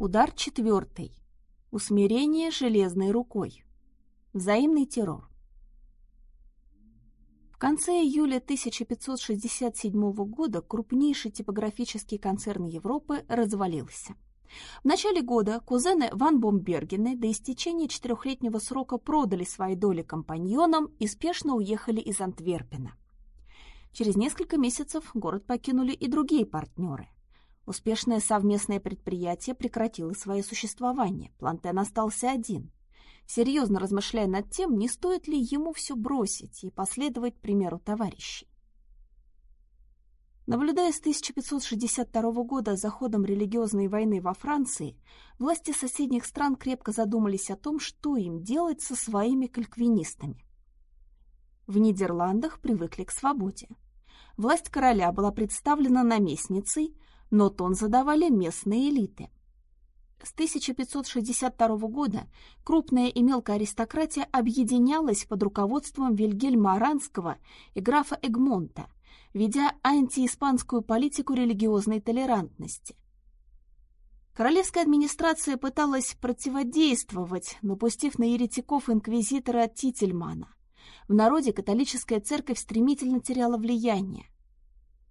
Удар четвертый. Усмирение железной рукой. Взаимный террор. В конце июля 1567 года крупнейший типографический концерн Европы развалился. В начале года кузены Ван Бомбергены до истечения четырехлетнего срока продали свои доли компаньонам и спешно уехали из Антверпена. Через несколько месяцев город покинули и другие партнеры. Успешное совместное предприятие прекратило свое существование, Плантен остался один. Серьезно размышляя над тем, не стоит ли ему все бросить и последовать примеру товарищей. Наблюдая с 1562 года за ходом религиозной войны во Франции, власти соседних стран крепко задумались о том, что им делать со своими кальквинистами. В Нидерландах привыкли к свободе. Власть короля была представлена наместницей, но тон задавали местные элиты. С 1562 года крупная и мелкая аристократия объединялась под руководством Вильгельма Аранского и графа Эгмонта, ведя антииспанскую политику религиозной толерантности. Королевская администрация пыталась противодействовать, напустив на еретиков инквизитора Тительмана. В народе католическая церковь стремительно теряла влияние.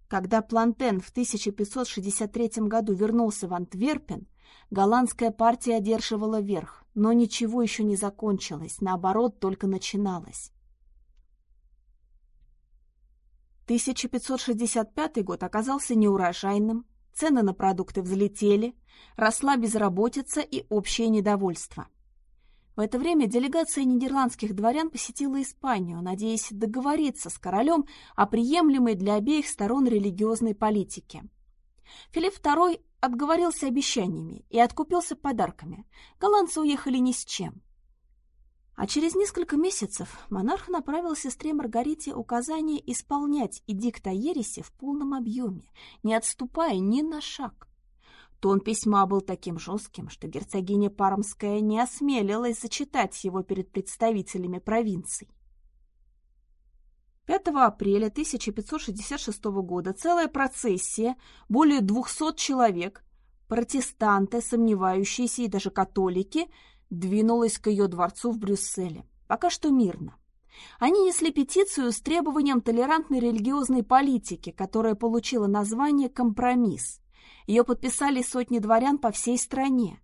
Когда Плантен в 1563 году вернулся в Антверпен, голландская партия одерживала верх, но ничего еще не закончилось, наоборот, только начиналось. 1565 год оказался неурожайным, цены на продукты взлетели, росла безработица и общее недовольство – в это время делегация нидерландских дворян посетила Испанию, надеясь договориться с королем о приемлемой для обеих сторон религиозной политике. Филипп II отговорился обещаниями и откупился подарками. Голландцы уехали ни с чем. А через несколько месяцев монарх направил сестре Маргарите указание исполнять эдикт о ереси в полном объеме, не отступая ни на шаг. Тон письма был таким жестким, что герцогиня Пармская не осмелилась зачитать его перед представителями провинций. 5 апреля 1566 года целая процессия, более 200 человек, протестанты, сомневающиеся и даже католики, двинулась к ее дворцу в Брюсселе. Пока что мирно. Они несли петицию с требованием толерантной религиозной политики, которая получила название «Компромисс». Ее подписали сотни дворян по всей стране.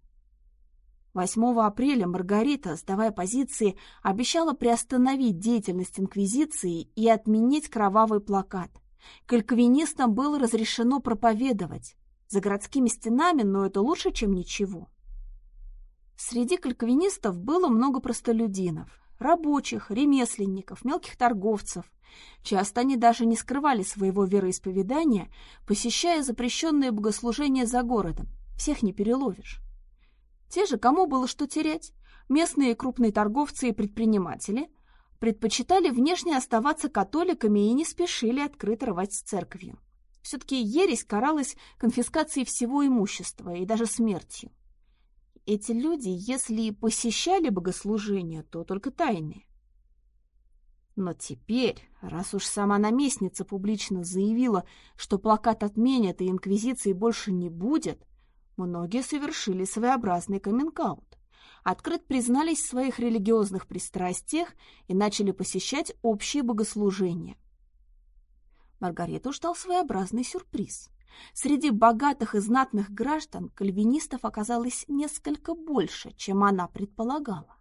8 апреля Маргарита, сдавая позиции, обещала приостановить деятельность Инквизиции и отменить кровавый плакат. Кальквинистам было разрешено проповедовать. За городскими стенами, но это лучше, чем ничего. Среди кальквинистов было много простолюдинов, рабочих, ремесленников, мелких торговцев. Часто они даже не скрывали своего вероисповедания, посещая запрещенные богослужения за городом. Всех не переловишь. Те же, кому было что терять, местные крупные торговцы и предприниматели, предпочитали внешне оставаться католиками и не спешили открыто рвать с церковью. Все-таки ересь каралась конфискацией всего имущества и даже смертью. Эти люди, если и посещали богослужения, то только тайные. Но теперь, раз уж сама наместница публично заявила, что плакат отменят и инквизиции больше не будет, многие совершили своеобразный каминг-аут. Открыт признались в своих религиозных пристрастиях и начали посещать общие богослужения. Маргариту ждал своеобразный сюрприз. Среди богатых и знатных граждан кальвинистов оказалось несколько больше, чем она предполагала.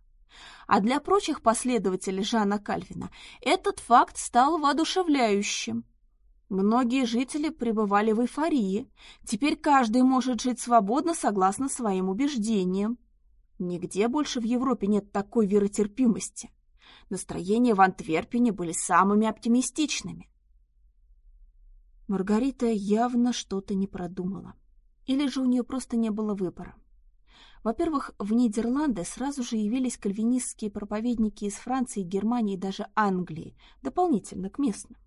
А для прочих последователей Жана Кальвина этот факт стал воодушевляющим. Многие жители пребывали в эйфории. Теперь каждый может жить свободно согласно своим убеждениям. Нигде больше в Европе нет такой веротерпимости. Настроения в Антверпене были самыми оптимистичными. Маргарита явно что-то не продумала. Или же у нее просто не было выбора. Во-первых, в Нидерланды сразу же явились кальвинистские проповедники из Франции, Германии и даже Англии, дополнительно к местным.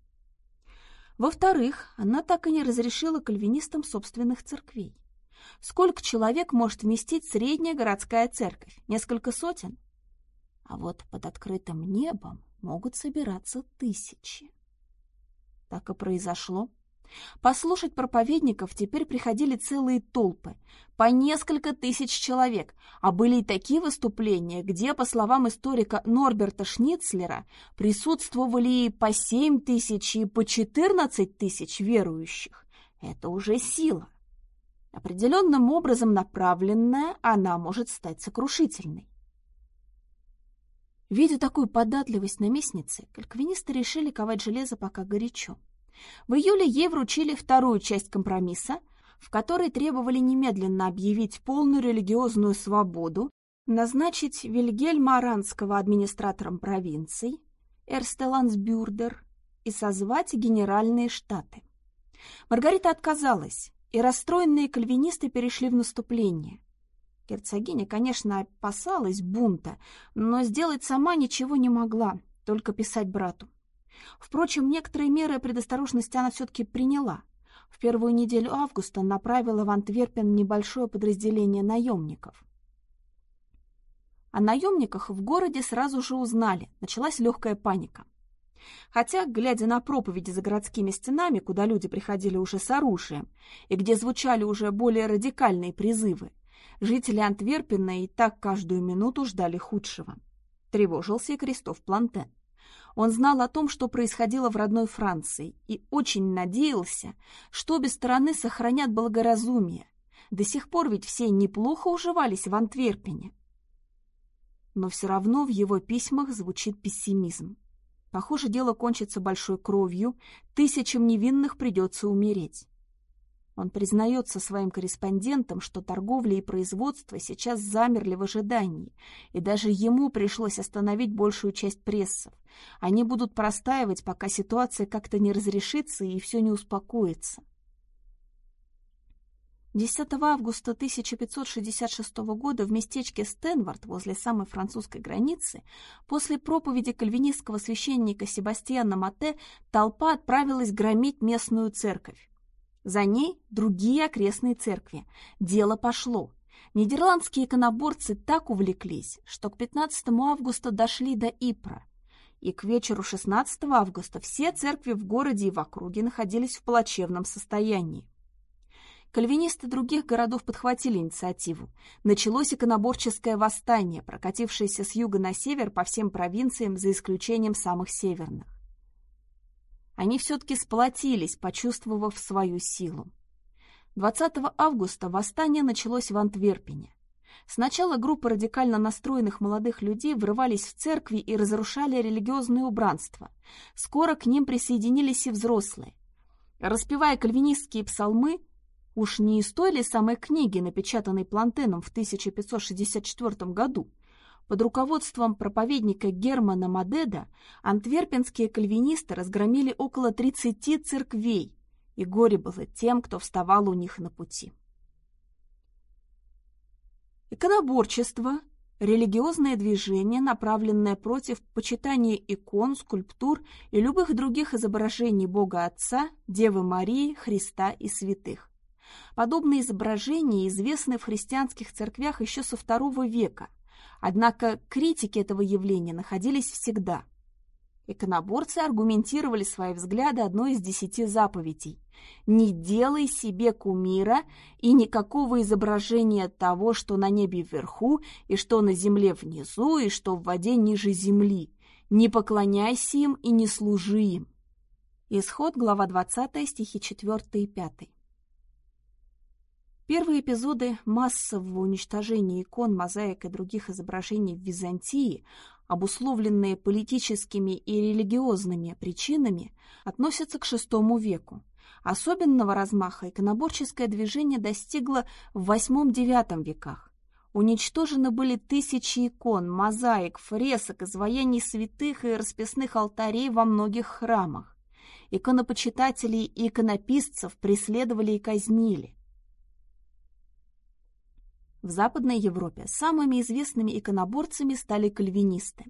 Во-вторых, она так и не разрешила кальвинистам собственных церквей. Сколько человек может вместить средняя городская церковь? Несколько сотен? А вот под открытым небом могут собираться тысячи. Так и произошло. Послушать проповедников теперь приходили целые толпы, по несколько тысяч человек, а были и такие выступления, где, по словам историка Норберта Шницлера, присутствовали и по 7 тысяч, и по 14 тысяч верующих. Это уже сила. Определенным образом направленная, она может стать сокрушительной. Видя такую податливость наместницы, кальквинисты решили ковать железо пока горячо. В июле ей вручили вторую часть компромисса, в которой требовали немедленно объявить полную религиозную свободу, назначить Вильгельма Аранского администратором провинций, Эрстелансбюрдер, и созвать генеральные штаты. Маргарита отказалась, и расстроенные кальвинисты перешли в наступление. Герцогиня, конечно, опасалась бунта, но сделать сама ничего не могла, только писать брату. Впрочем, некоторые меры предосторожности она все-таки приняла. В первую неделю августа направила в Антверпен небольшое подразделение наемников. О наемниках в городе сразу же узнали, началась легкая паника. Хотя, глядя на проповеди за городскими стенами, куда люди приходили уже с оружием, и где звучали уже более радикальные призывы, жители Антверпена и так каждую минуту ждали худшего. Тревожился и Кристоф Плантен. Он знал о том, что происходило в родной Франции, и очень надеялся, что обе стороны сохранят благоразумие. До сих пор ведь все неплохо уживались в Антверпене. Но все равно в его письмах звучит пессимизм. Похоже, дело кончится большой кровью, тысячам невинных придется умереть. Он признается своим корреспондентам, что торговля и производство сейчас замерли в ожидании, и даже ему пришлось остановить большую часть прессов. Они будут простаивать, пока ситуация как-то не разрешится и все не успокоится. 10 августа 1566 года в местечке Стенвард возле самой французской границы после проповеди кальвинистского священника Себастьяна Мате толпа отправилась громить местную церковь. За ней другие окрестные церкви. Дело пошло. Нидерландские иконоборцы так увлеклись, что к 15 августа дошли до Ипра. И к вечеру 16 августа все церкви в городе и в округе находились в плачевном состоянии. Кальвинисты других городов подхватили инициативу. Началось иконоборческое восстание, прокатившееся с юга на север по всем провинциям, за исключением самых северных. Они все-таки сплотились, почувствовав свою силу. 20 августа восстание началось в Антверпене. Сначала группы радикально настроенных молодых людей врывались в церкви и разрушали религиозное убранство. Скоро к ним присоединились и взрослые. Распевая кальвинистские псалмы, уж не из той ли самой книги, напечатанной Плантеном в 1564 году, под руководством проповедника Германа Мадеда антверпенские кальвинисты разгромили около 30 церквей, и горе было тем, кто вставал у них на пути. Иконоборчество – религиозное движение, направленное против почитания икон, скульптур и любых других изображений Бога Отца, Девы Марии, Христа и святых. Подобные изображения известны в христианских церквях еще со II века – Однако критики этого явления находились всегда. Иконоборцы аргументировали свои взгляды одной из десяти заповедей «Не делай себе кумира и никакого изображения того, что на небе вверху, и что на земле внизу, и что в воде ниже земли. Не поклоняйся им и не служи им». Исход, глава 20, стихи 4 и 5. Первые эпизоды массового уничтожения икон, мозаик и других изображений в Византии, обусловленные политическими и религиозными причинами, относятся к VI веку. Особенного размаха иконоборческое движение достигло в VIII-IX веках. Уничтожены были тысячи икон, мозаик, фресок, изваяний святых и расписных алтарей во многих храмах. Иконопочитателей и иконописцев преследовали и казнили. В Западной Европе самыми известными иконоборцами стали кальвинисты.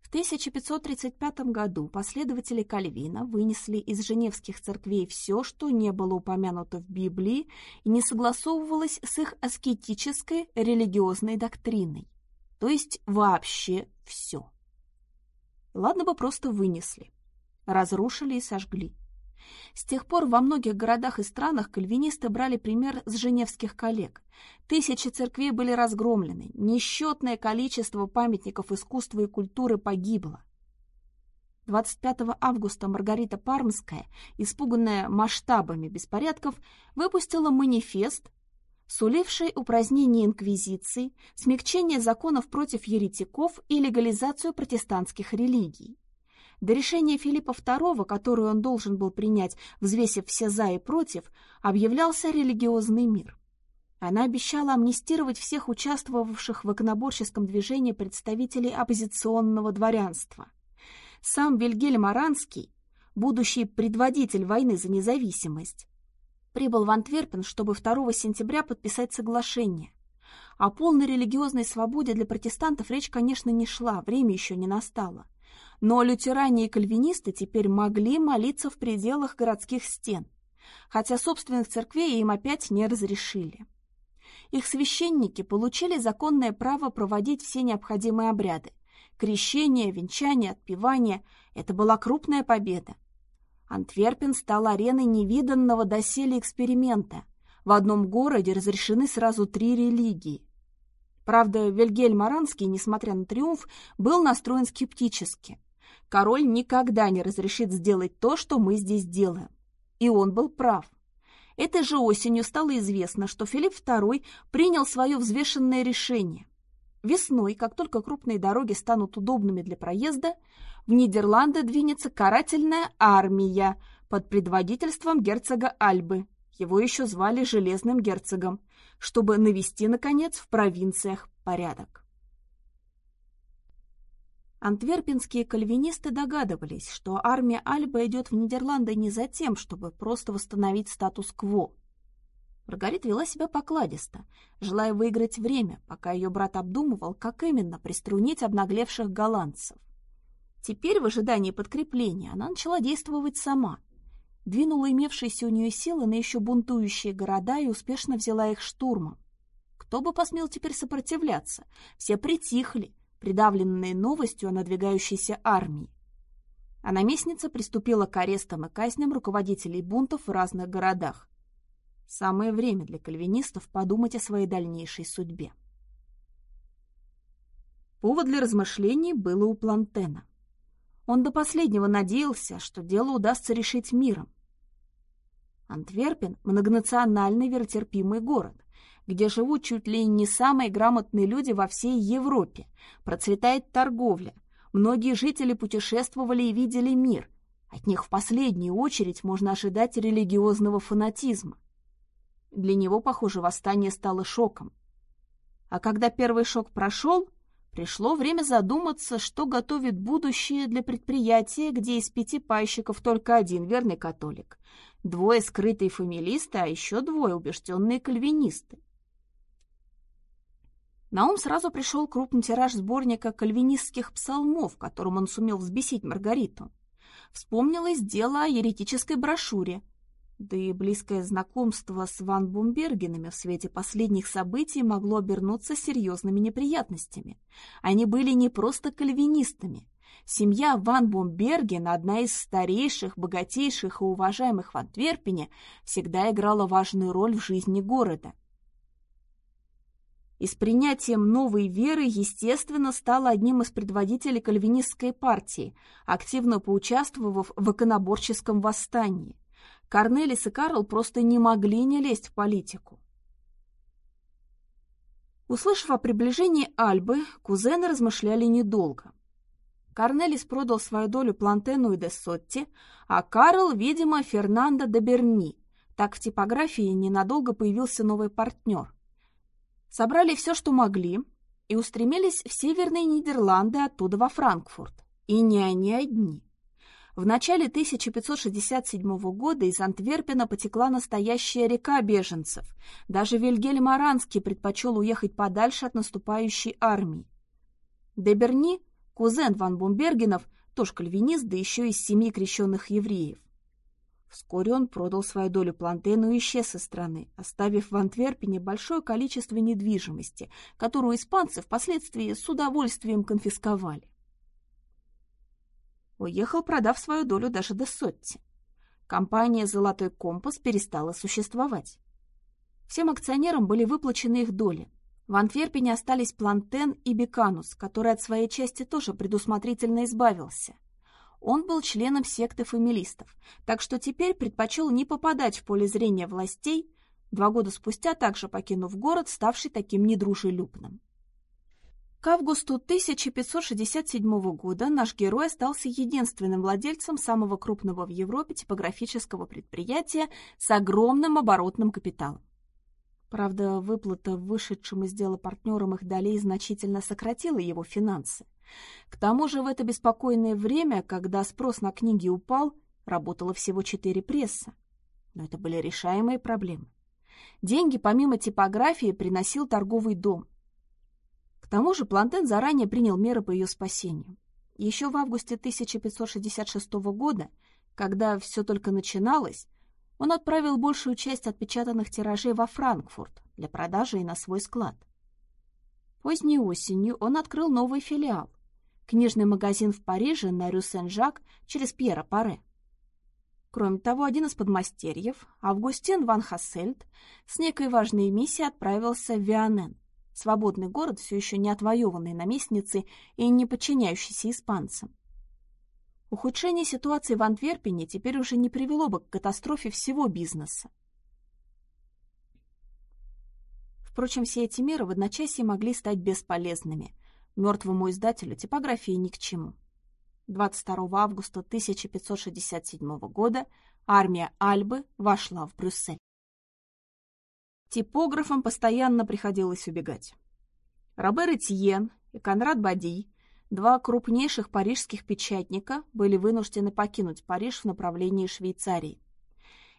В 1535 году последователи Кальвина вынесли из женевских церквей все, что не было упомянуто в Библии и не согласовывалось с их аскетической религиозной доктриной, то есть вообще все. Ладно бы просто вынесли, разрушили и сожгли. С тех пор во многих городах и странах кальвинисты брали пример с женевских коллег. Тысячи церквей были разгромлены, несчетное количество памятников искусства и культуры погибло. 25 августа Маргарита Пармская, испуганная масштабами беспорядков, выпустила манифест, суливший упразднение инквизиции, смягчение законов против еретиков и легализацию протестантских религий. До решения Филиппа II, которое он должен был принять, взвесив все «за» и «против», объявлялся религиозный мир. Она обещала амнистировать всех участвовавших в иконоборческом движении представителей оппозиционного дворянства. Сам Вильгельм Аранский, будущий предводитель войны за независимость, прибыл в Антверпен, чтобы 2 сентября подписать соглашение. О полной религиозной свободе для протестантов речь, конечно, не шла, время еще не настало. Но лютеране и кальвинисты теперь могли молиться в пределах городских стен, хотя собственных церквей им опять не разрешили. Их священники получили законное право проводить все необходимые обряды. Крещение, венчание, отпевание – это была крупная победа. Антверпен стал ареной невиданного доселе эксперимента. В одном городе разрешены сразу три религии. Правда, Вильгельм Аранский, несмотря на триумф, был настроен скептически. Король никогда не разрешит сделать то, что мы здесь делаем. И он был прав. Этой же осенью стало известно, что Филипп II принял свое взвешенное решение. Весной, как только крупные дороги станут удобными для проезда, в Нидерланды двинется карательная армия под предводительством герцога Альбы. Его еще звали Железным герцогом, чтобы навести, наконец, в провинциях порядок. Антверпенские кальвинисты догадывались, что армия Альба идет в Нидерланды не за тем, чтобы просто восстановить статус-кво. Маргарита вела себя покладисто, желая выиграть время, пока ее брат обдумывал, как именно приструнить обнаглевших голландцев. Теперь, в ожидании подкрепления, она начала действовать сама. Двинула имевшиеся у нее силы на еще бунтующие города и успешно взяла их штурмом. Кто бы посмел теперь сопротивляться? Все притихли, придавленные новостью о надвигающейся армии. А наместница приступила к арестам и казням руководителей бунтов в разных городах. Самое время для кальвинистов подумать о своей дальнейшей судьбе. Повод для размышлений было у Плантена. Он до последнего надеялся, что дело удастся решить миром. Антверпен – многонациональный веротерпимый город где живут чуть ли не самые грамотные люди во всей Европе. Процветает торговля. Многие жители путешествовали и видели мир. От них в последнюю очередь можно ожидать религиозного фанатизма. Для него, похоже, восстание стало шоком. А когда первый шок прошел, пришло время задуматься, что готовит будущее для предприятия, где из пяти пайщиков только один верный католик, двое скрытые фамилисты, а еще двое убежденные кальвинисты. На ум сразу пришел крупный тираж сборника кальвинистских псалмов, которым он сумел взбесить Маргариту. Вспомнилось дело о еретической брошюре, да и близкое знакомство с Ван Бумбергенами в свете последних событий могло обернуться серьезными неприятностями. Они были не просто кальвинистами. Семья Ван Бумберген, одна из старейших, богатейших и уважаемых в Антверпене, всегда играла важную роль в жизни города и с принятием новой веры, естественно, стал одним из предводителей кальвинистской партии, активно поучаствовав в иконоборческом восстании. Корнелис и Карл просто не могли не лезть в политику. Услышав о приближении Альбы, кузены размышляли недолго. Корнелис продал свою долю Плантену и де Сотти, а Карл, видимо, Фернандо де Берни. Так в типографии ненадолго появился новый партнер – собрали все, что могли, и устремились в северные Нидерланды, оттуда во Франкфурт. И не они одни. В начале 1567 года из Антверпена потекла настоящая река беженцев. Даже Вильгельм Аранский предпочел уехать подальше от наступающей армии. Деберни, кузен ван Бумбергенов, тоже кальвинист, да еще из семи крещенных евреев. Вскоре он продал свою долю Плантену и исчез из страны, оставив в Антверпене большое количество недвижимости, которую испанцы впоследствии с удовольствием конфисковали. Уехал, продав свою долю даже до Сотти. Компания «Золотой компас» перестала существовать. Всем акционерам были выплачены их доли. В Антверпене остались Плантен и Беканус, который от своей части тоже предусмотрительно избавился. Он был членом секты фамилистов, так что теперь предпочел не попадать в поле зрения властей, два года спустя также покинув город, ставший таким недружелюбным. К августу 1567 года наш герой остался единственным владельцем самого крупного в Европе типографического предприятия с огромным оборотным капиталом. Правда, выплата вышедшим из дела партнерам их долей значительно сократила его финансы. К тому же в это беспокойное время, когда спрос на книги упал, работало всего четыре пресса. Но это были решаемые проблемы. Деньги помимо типографии приносил торговый дом – к тому же Плантен заранее принял меры по ее спасению. Еще в августе 1566 года, когда все только начиналось, он отправил большую часть отпечатанных тиражей во Франкфурт для продажи и на свой склад. Поздней осенью он открыл новый филиал – книжный магазин в Париже на Рю Сен-Жак через Пьера Паре. Кроме того, один из подмастерьев, Августин ван Хассельд, с некой важной миссией отправился в Вианен, свободный город, все еще не отвоеванный наместницей и не подчиняющийся испанцам. Ухудшение ситуации в Антверпене теперь уже не привело бы к катастрофе всего бизнеса. Впрочем, все эти меры в одночасье могли стать бесполезными. Мертвому издателю типографии ни к чему. 22 августа 1567 года армия Альбы вошла в Брюссель. Типографам постоянно приходилось убегать. Робер Этьен и Конрад Бади, два крупнейших парижских печатника, были вынуждены покинуть Париж в направлении Швейцарии.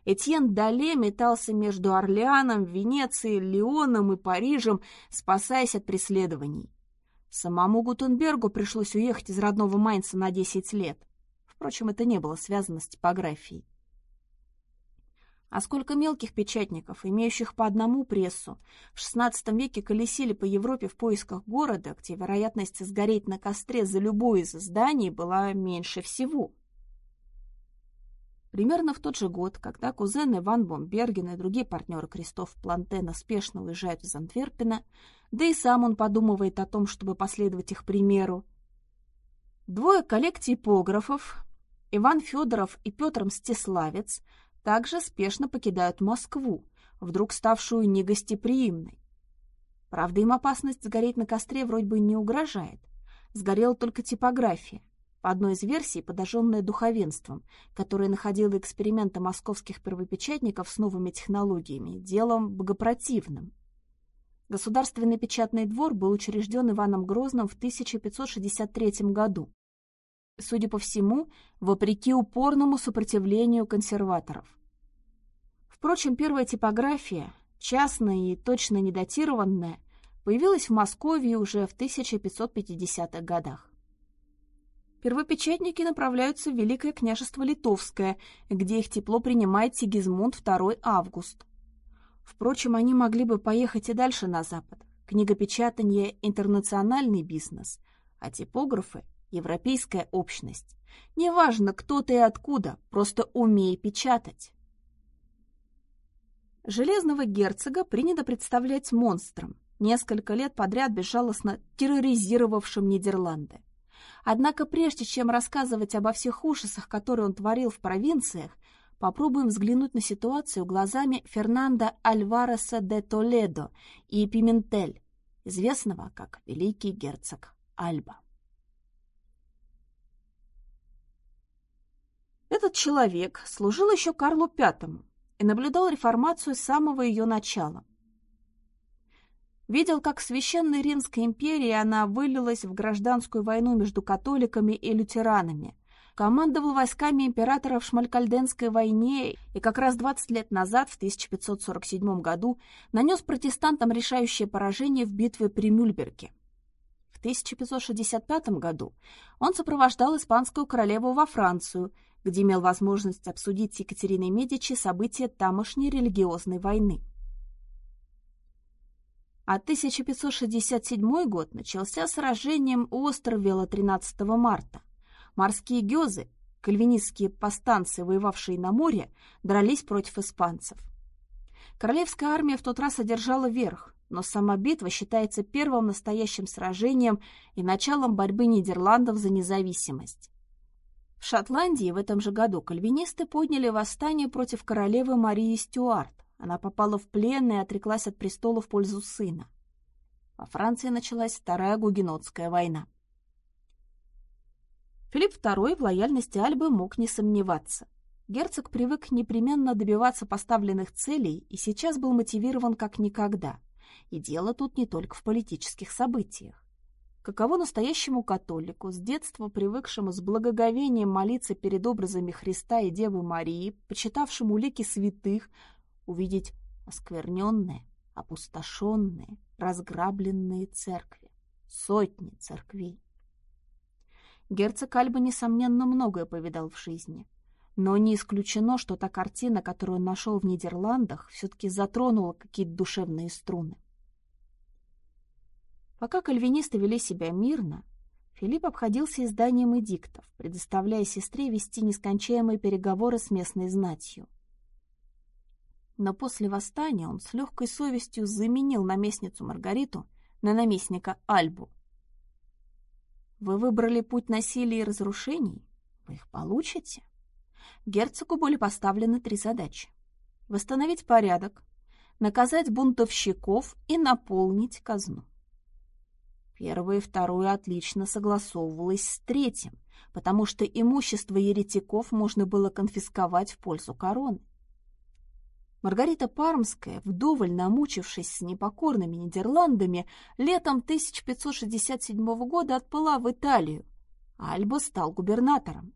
Этьен Дале метался между Орлеаном, Венецией, Лионом и Парижем, спасаясь от преследований. Самому Гутенбергу пришлось уехать из родного Майнца на 10 лет. Впрочем, это не было связано с типографией. А сколько мелких печатников, имеющих по одному прессу, в XVI веке колесили по Европе в поисках города, где вероятность сгореть на костре за любое из зданий была меньше всего. Примерно в тот же год, когда кузены Ван Бомберген и другие партнеры Кристоф Плантена спешно уезжают из Антверпена, да и сам он подумывает о том, чтобы последовать их примеру, двое коллег-типографов, Иван Федоров и Петр Мстиславец, также спешно покидают Москву, вдруг ставшую негостеприимной. Правда, им опасность сгореть на костре вроде бы не угрожает. Сгорела только типография, по одной из версий подожженная духовенством, которое находило эксперименты московских первопечатников с новыми технологиями делом богопротивным. Государственный печатный двор был учрежден Иваном Грозным в 1563 году судя по всему, вопреки упорному сопротивлению консерваторов. Впрочем, первая типография, частная и точно не датированная, появилась в Москве уже в 1550-х годах. Первопечатники направляются в Великое княжество Литовское, где их тепло принимает Сигизмунд II Август. Впрочем, они могли бы поехать и дальше на запад. Книгопечатание – интернациональный бизнес, а типографы европейская общность. Неважно, кто ты и откуда, просто умей печатать. Железного герцога принято представлять монстром, несколько лет подряд безжалостно терроризировавшим Нидерланды. Однако прежде чем рассказывать обо всех ужасах, которые он творил в провинциях, попробуем взглянуть на ситуацию глазами Фернандо Альвареса де Толедо и Пиментель, известного как Великий герцог Альба. Этот человек служил еще Карлу V и наблюдал реформацию с самого ее начала. Видел, как в Священной Римской империи она вылилась в гражданскую войну между католиками и лютеранами, командовал войсками императора в Шмалькальденской войне и как раз 20 лет назад, в 1547 году, нанес протестантам решающее поражение в битве при Мюльберге. В 1565 году он сопровождал испанскую королеву во Францию – где имел возможность обсудить с Екатериной Медичи события тамошней религиозной войны. А 1567 год начался сражением у острова 13 марта. Морские гёзы, Кальвинистские повстанцы, воевавшие на море, дрались против испанцев. Королевская армия в тот раз одержала верх, но сама битва считается первым настоящим сражением и началом борьбы Нидерландов за независимость. В Шотландии в этом же году кальвинисты подняли восстание против королевы Марии Стюарт. Она попала в плен и отреклась от престола в пользу сына. Во Франции началась Вторая Гугенотская война. Филипп II в лояльности Альбы мог не сомневаться. Герцог привык непременно добиваться поставленных целей и сейчас был мотивирован как никогда – и дело тут не только в политических событиях. Каково настоящему католику, с детства привыкшему с благоговением молиться перед образами Христа и Девы Марии, почитавшему лики святых, увидеть оскверненные, опустошенные, разграбленные церкви, сотни церквей. Герцог Альба, несомненно, многое повидал в жизни. Но не исключено, что та картина, которую он нашел в Нидерландах, все-таки затронула какие-то душевные струны. Пока кальвинисты вели себя мирно, Филипп обходился изданием эдиктов, предоставляя сестре вести нескончаемые переговоры с местной знатью. Но после восстания он с легкой совестью заменил наместницу Маргариту на наместника Альбу. Вы выбрали путь насилия и разрушений, вы их получите. Герцогу были поставлены три задачи. Восстановить порядок, наказать бунтовщиков и наполнить казну. Первое и второе отлично согласовывалось с третьим, потому что имущество еретиков можно было конфисковать в пользу короны. Маргарита Пармская, вдоволь намучившись с непокорными Нидерландами, летом 1567 года отплыла в Италию, Альба стал губернатором.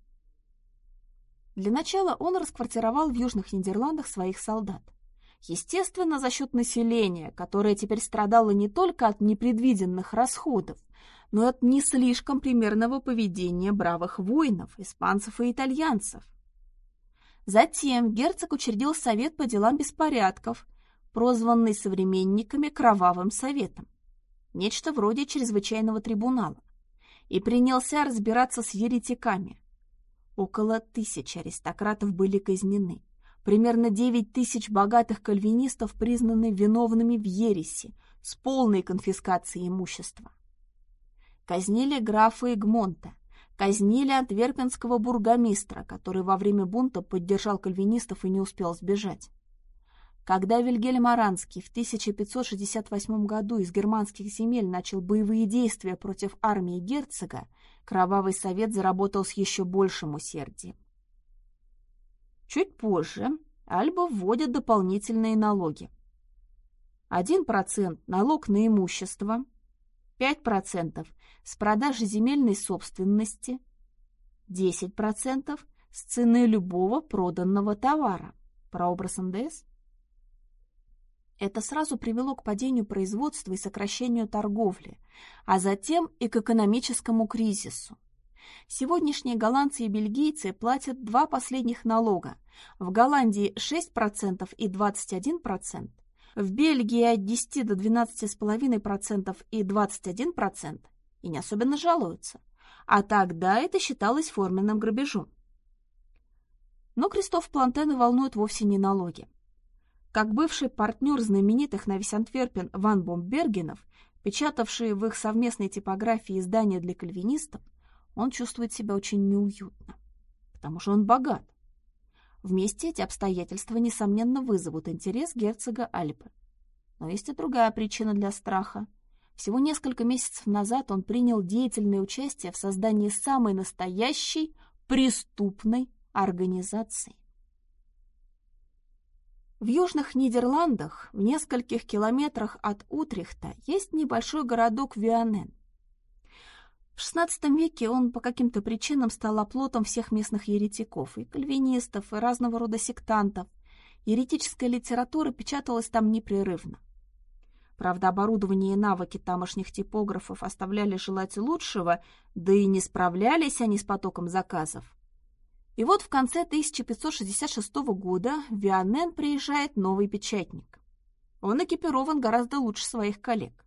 Для начала он расквартировал в Южных Нидерландах своих солдат. Естественно, за счет населения, которое теперь страдало не только от непредвиденных расходов, но и от не слишком примерного поведения бравых воинов, испанцев и итальянцев. Затем герцог учредил совет по делам беспорядков, прозванный современниками Кровавым советом, нечто вроде чрезвычайного трибунала, и принялся разбираться с еретиками. Около тысячи аристократов были казнены. Примерно 9 тысяч богатых кальвинистов признаны виновными в ереси с полной конфискацией имущества. Казнили графа Игмонта, казнили антверпенского бургомистра, который во время бунта поддержал кальвинистов и не успел сбежать. Когда Вильгельм Аранский в 1568 году из германских земель начал боевые действия против армии герцога, Кровавый совет заработал с еще большим усердием. Чуть позже Альба вводит дополнительные налоги. 1% налог на имущество, 5% с продажи земельной собственности, 10% с цены любого проданного товара. Прообраз НДС? Это сразу привело к падению производства и сокращению торговли, а затем и к экономическому кризису. Сегодняшние голландцы и бельгийцы платят два последних налога. В Голландии 6% и 21%, в Бельгии от 10 до 12,5% и 21%, и не особенно жалуются. А тогда это считалось форменным грабежом. Но Кристоф Плантена волнует вовсе не налоги. Как бывший партнер знаменитых на весь Антверпен Ван Бомбергенов, печатавший в их совместной типографии издания для кальвинистов, он чувствует себя очень неуютно, потому что он богат. Вместе эти обстоятельства, несомненно, вызовут интерес герцога Альпы. Но есть и другая причина для страха. Всего несколько месяцев назад он принял деятельное участие в создании самой настоящей преступной организации. В южных Нидерландах, в нескольких километрах от Утрехта, есть небольшой городок Вианен. В XVI веке он по каким-то причинам стал оплотом всех местных еретиков, и кальвинистов, и разного рода сектантов. Еретическая литература печаталась там непрерывно. Правда, оборудование и навыки тамошних типографов оставляли желать лучшего, да и не справлялись они с потоком заказов. И вот в конце 1566 года в Вианен приезжает новый печатник. Он экипирован гораздо лучше своих коллег.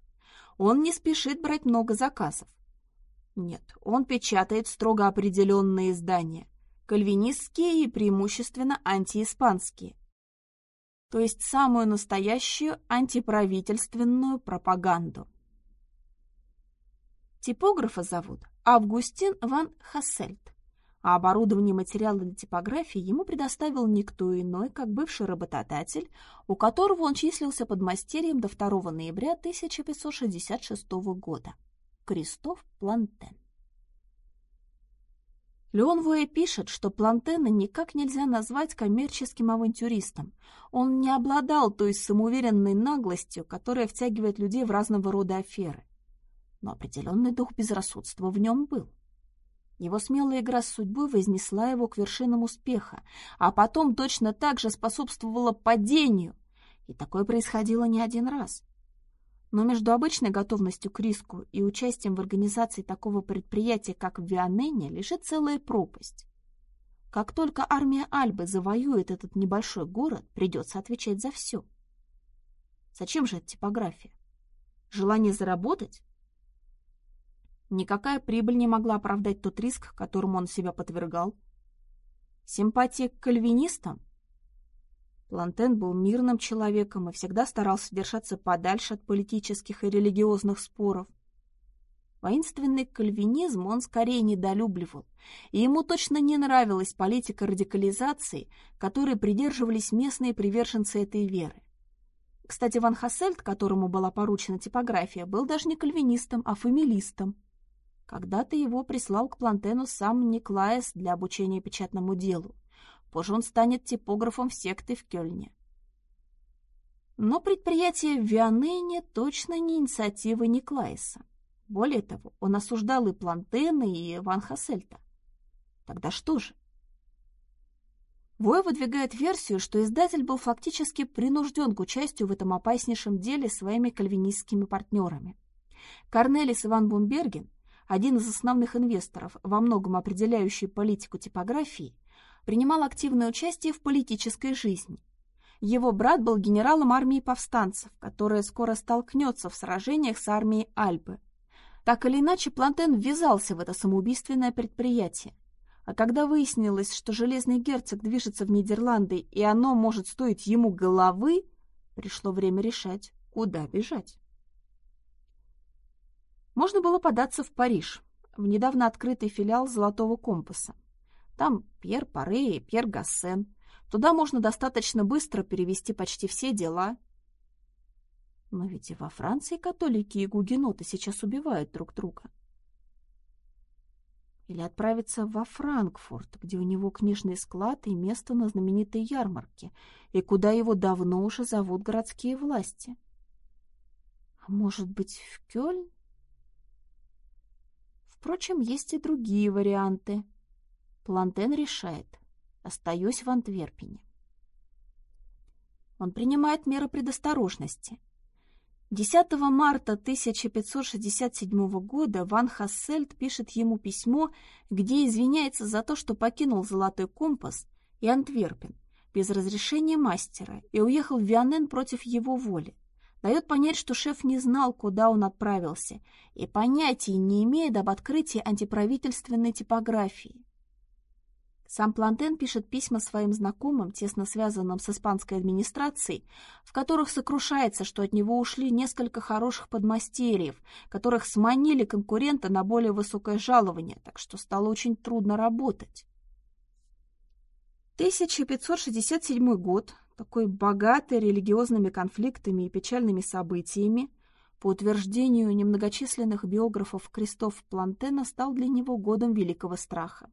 Он не спешит брать много заказов. Нет, он печатает строго определенные издания. кальвинистские и преимущественно антииспанские, то есть самую настоящую антиправительственную пропаганду. Типографа зовут Августин ван Хассельд, а оборудование материала для типографии ему предоставил никто иной, как бывший работодатель, у которого он числился под мастерьем до 2 ноября 1566 года – Кристоф Плантен. Леон Вуэ пишет, что Плантена никак нельзя назвать коммерческим авантюристом. Он не обладал той самоуверенной наглостью, которая втягивает людей в разного рода аферы. Но определенный дух безрассудства в нем был. Его смелая игра с судьбой вознесла его к вершинам успеха, а потом точно так же способствовала падению. И такое происходило не один раз. Но между обычной готовностью к риску и участием в организации такого предприятия, как в Вианене, лежит целая пропасть. Как только армия Альбы завоюет этот небольшой город, придется отвечать за все. Зачем же эта типография? Желание заработать? Никакая прибыль не могла оправдать тот риск, которому он себя подвергал. Симпатия к кальвинистам? Плантен был мирным человеком и всегда старался держаться подальше от политических и религиозных споров. Воинственный кальвинизм он скорее недолюбливал, и ему точно не нравилась политика радикализации, которой придерживались местные приверженцы этой веры. Кстати, Ван Хассельд, которому была поручена типография, был даже не кальвинистом, а фамилистом. Когда-то его прислал к Плантену сам Никлаес для обучения печатному делу. Позже он станет типографом секты в Кёльне. Но предприятие в Вианене точно не инициатива Никлаеса. Более того, он осуждал и Плантена, и Ван Хассельта. Тогда что же? Вой выдвигает версию, что издатель был фактически принужден к участию в этом опаснейшем деле своими кальвинистскими партнерами. Корнелис Иван Бумберген один из основных инвесторов, во многом определяющий политику типографии, принимал активное участие в политической жизни. Его брат был генералом армии повстанцев, которая скоро столкнется в сражениях с армией Альбы. Так или иначе, Плантен ввязался в это самоубийственное предприятие. А когда выяснилось, что Железный герцог движется в Нидерланды и оно может стоить ему головы, пришло время решать, куда бежать. Можно было податься в Париж, в недавно открытый филиал «Золотого компаса». Там Пьер Паре и Пьер Гассен. Туда можно достаточно быстро перевести почти все дела. Но ведь и во Франции католики и гугеноты сейчас убивают друг друга. Или отправиться во Франкфурт, где у него книжный склад и место на знаменитой ярмарке, и куда его давно уже зовут городские власти. А может быть, в Кёльн? Впрочем, есть и другие варианты. Плантен решает. Остаюсь в Антверпене. Он принимает меры предосторожности. 10 марта 1567 года Ван Хассельд пишет ему письмо, где извиняется за то, что покинул Золотой компас и Антверпен без разрешения мастера и уехал в Вианен против его воли дает понять, что шеф не знал, куда он отправился, и понятия не имеет об открытии антиправительственной типографии. Сам Плантен пишет письма своим знакомым, тесно связанным с испанской администрацией, в которых сокрушается, что от него ушли несколько хороших подмастерьев, которых сманили конкурента на более высокое жалование, так что стало очень трудно работать. 1567 год такой богатый религиозными конфликтами и печальными событиями, по утверждению немногочисленных биографов Кристоф Плантена стал для него годом великого страха.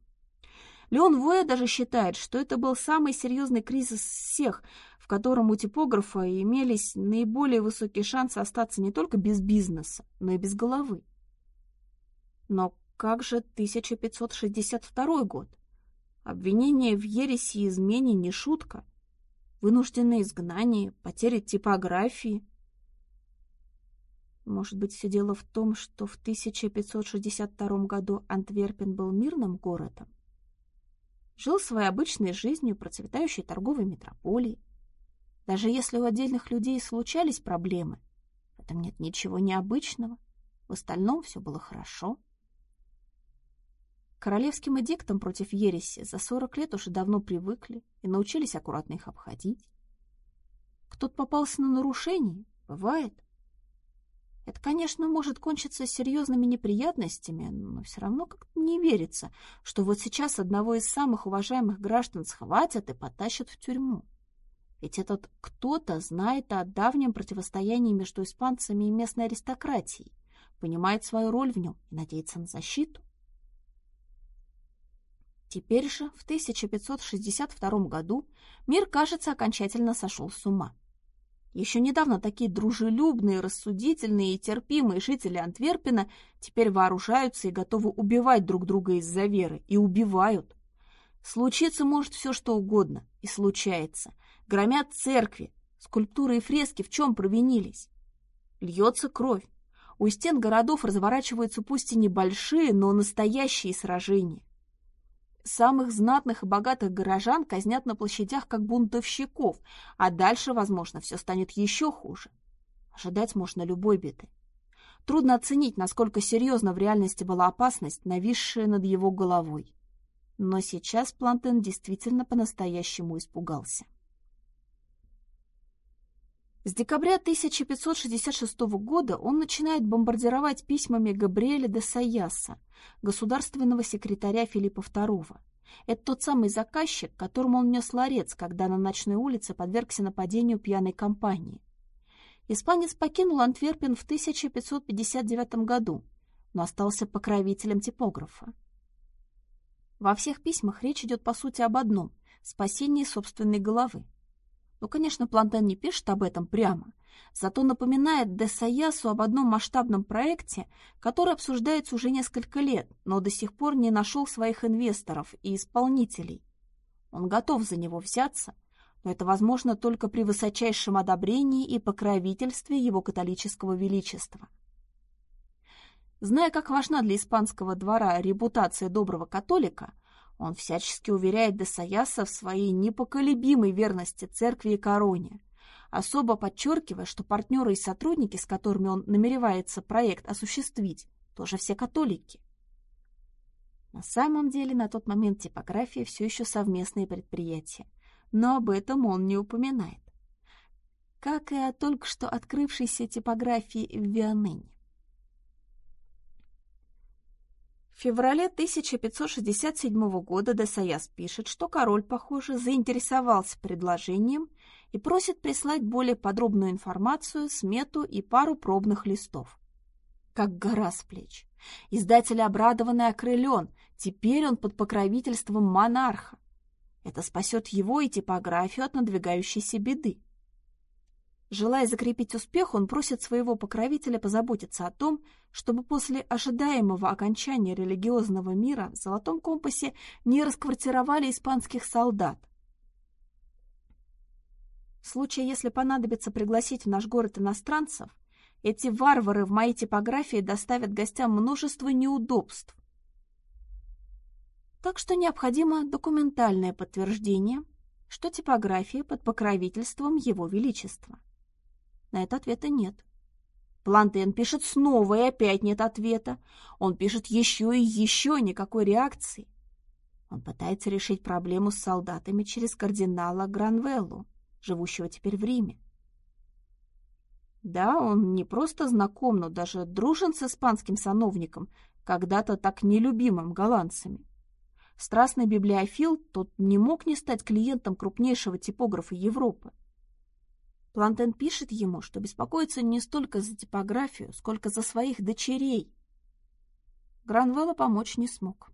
Леон Воя даже считает, что это был самый серьезный кризис всех, в котором у типографа имелись наиболее высокие шансы остаться не только без бизнеса, но и без головы. Но как же 1562 год? Обвинение в ереси и измене не шутка – вынужденное изгнание, потеря типографии. Может быть, все дело в том, что в 1562 году Антверпен был мирным городом? Жил своей обычной жизнью процветающей торговой метрополии. Даже если у отдельных людей случались проблемы, в этом нет ничего необычного. В остальном все было хорошо. королевским эдиктам против ереси за сорок лет уже давно привыкли и научились аккуратно их обходить. Кто-то попался на нарушение, бывает. Это, конечно, может кончиться серьезными неприятностями, но все равно как-то не верится, что вот сейчас одного из самых уважаемых граждан схватят и потащат в тюрьму. Ведь этот кто-то знает о давнем противостоянии между испанцами и местной аристократией, понимает свою роль в нем и надеется на защиту. Теперь же, в 1562 году, мир, кажется, окончательно сошел с ума. Еще недавно такие дружелюбные, рассудительные и терпимые жители Антверпена теперь вооружаются и готовы убивать друг друга из-за веры. И убивают. Случиться может все, что угодно. И случается. Громят церкви. Скульптуры и фрески в чем провинились? Льется кровь. У стен городов разворачиваются пусть и небольшие, но настоящие сражения. Самых знатных и богатых горожан казнят на площадях как бунтовщиков, а дальше, возможно, все станет еще хуже. Ожидать можно любой беды. Трудно оценить, насколько серьезно в реальности была опасность, нависшая над его головой. Но сейчас Плантен действительно по-настоящему испугался. С декабря 1566 года он начинает бомбардировать письмами Габриэля де Саяса, государственного секретаря Филиппа II. Это тот самый заказчик, которому он нес ларец, когда на ночной улице подвергся нападению пьяной компании. Испанец покинул Антверпен в 1559 году, но остался покровителем типографа. Во всех письмах речь идет по сути об одном – спасении собственной головы. Ну, конечно, Плантен не пишет об этом прямо, зато напоминает де Саясу об одном масштабном проекте, который обсуждается уже несколько лет, но до сих пор не нашел своих инвесторов и исполнителей. Он готов за него взяться, но это возможно только при высочайшем одобрении и покровительстве его католического величества. Зная, как важна для испанского двора репутация доброго католика, он всячески уверяет Десаяса в своей непоколебимой верности церкви и короне, особо подчеркивая, что партнеры и сотрудники, с которыми он намеревается проект осуществить, тоже все католики. На самом деле на тот момент типография все еще совместные предприятия, но об этом он не упоминает. Как и о только что открывшейся типографии в Вианене. В феврале 1567 года Десаяс пишет, что король, похоже, заинтересовался предложением и просит прислать более подробную информацию, смету и пару пробных листов. Как гора с плеч. Издатель обрадован и окрылен. Теперь он под покровительством монарха. Это спасет его и типографию от надвигающейся беды. Желая закрепить успех, он просит своего покровителя позаботиться о том, чтобы после ожидаемого окончания религиозного мира в Золотом компасе не расквартировали испанских солдат. В случае, если понадобится пригласить в наш город иностранцев, эти варвары в моей типографии доставят гостям множество неудобств. Так что необходимо документальное подтверждение, что типография под покровительством Его Величества. На это ответа нет. Плантен пишет снова, и опять нет ответа. Он пишет еще и еще, никакой реакции. Он пытается решить проблему с солдатами через кардинала Гранвеллу, живущего теперь в Риме. Да, он не просто знаком, но даже дружен с испанским сановником, когда-то так нелюбимым голландцами. Страстный библиофил, тот не мог не стать клиентом крупнейшего типографа Европы. Плантен пишет ему, что беспокоится не столько за типографию, сколько за своих дочерей. Гранвелла помочь не смог.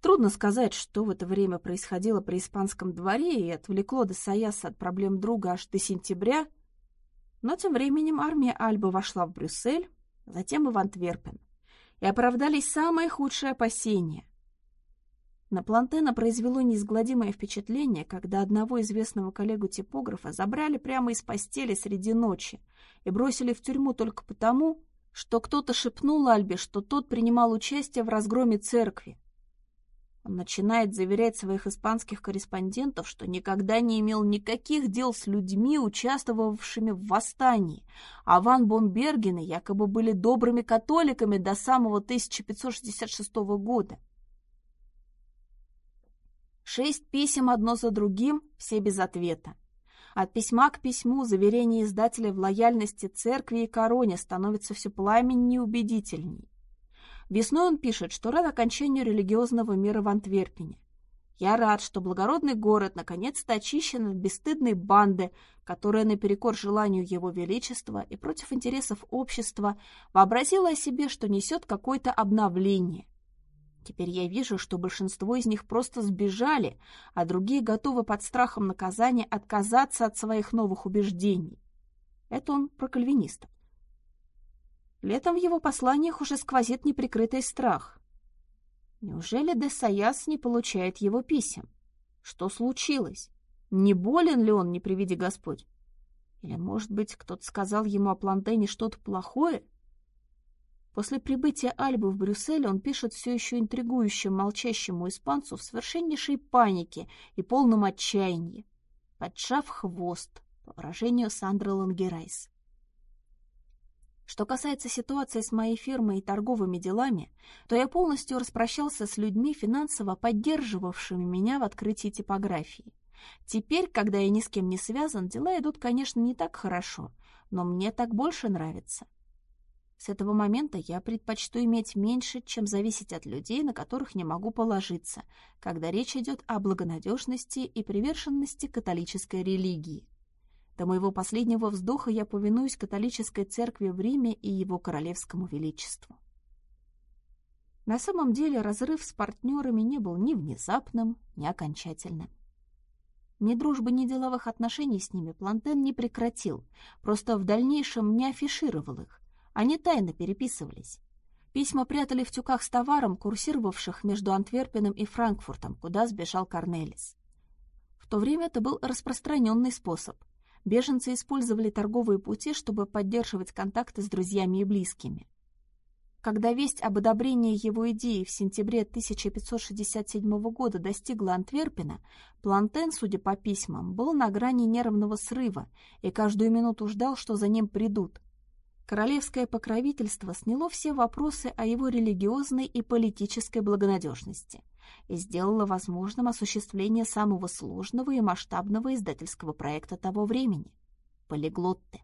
Трудно сказать, что в это время происходило при испанском дворе и отвлекло де Саяса от проблем друга аж до сентября, но тем временем армия Альбы вошла в Брюссель, затем и в Антверпен, и оправдались самые худшие опасения. На Плантена произвело неизгладимое впечатление, когда одного известного коллегу-типографа забрали прямо из постели среди ночи и бросили в тюрьму только потому, что кто-то шепнул Альбе, что тот принимал участие в разгроме церкви. Он начинает заверять своих испанских корреспондентов, что никогда не имел никаких дел с людьми, участвовавшими в восстании, а Ван Бомбергены якобы были добрыми католиками до самого 1566 года. Шесть писем одно за другим, все без ответа. От письма к письму заверение издателя в лояльности церкви и короне становится все пламеннее и убедительней. Весной он пишет, что рад окончанию религиозного мира в Антверпене. Я рад, что благородный город наконец-то очищен от бесстыдной банды, которая наперекор желанию его величества и против интересов общества вообразила о себе, что несет какое-то обновление. Теперь я вижу, что большинство из них просто сбежали, а другие готовы под страхом наказания отказаться от своих новых убеждений. Это он про кальвинистов. Летом в его посланиях уже сквозит неприкрытый страх. Неужели де Саяс не получает его писем? Что случилось? Не болен ли он, не приведи Господь? Или, может быть, кто-то сказал ему о Плантене что-то плохое? После прибытия Альбы в Брюссель он пишет все еще интригующему молчащему испанцу в совершеннейшей панике и полном отчаянии, поджав хвост, по выражению Сандры Лангерайс. Что касается ситуации с моей фирмой и торговыми делами, то я полностью распрощался с людьми, финансово поддерживавшими меня в открытии типографии. Теперь, когда я ни с кем не связан, дела идут, конечно, не так хорошо, но мне так больше нравится. С этого момента я предпочту иметь меньше, чем зависеть от людей, на которых не могу положиться, когда речь идет о благонадежности и приверженности католической религии. До моего последнего вздоха я повинуюсь католической церкви в Риме и его королевскому величеству. На самом деле разрыв с партнерами не был ни внезапным, ни окончательным. Ни дружбы, ни деловых отношений с ними Плантен не прекратил, просто в дальнейшем не афишировал их. Они тайно переписывались. Письма прятали в тюках с товаром, курсировавших между Антверпеном и Франкфуртом, куда сбежал Корнелис. В то время это был распространенный способ. Беженцы использовали торговые пути, чтобы поддерживать контакты с друзьями и близкими. Когда весть об одобрении его идеи в сентябре 1567 года достигла Антверпена, Плантен, судя по письмам, был на грани нервного срыва и каждую минуту ждал, что за ним придут. Королевское покровительство сняло все вопросы о его религиозной и политической благонадежности и сделала возможным осуществление самого сложного и масштабного издательского проекта того времени – полиглотты.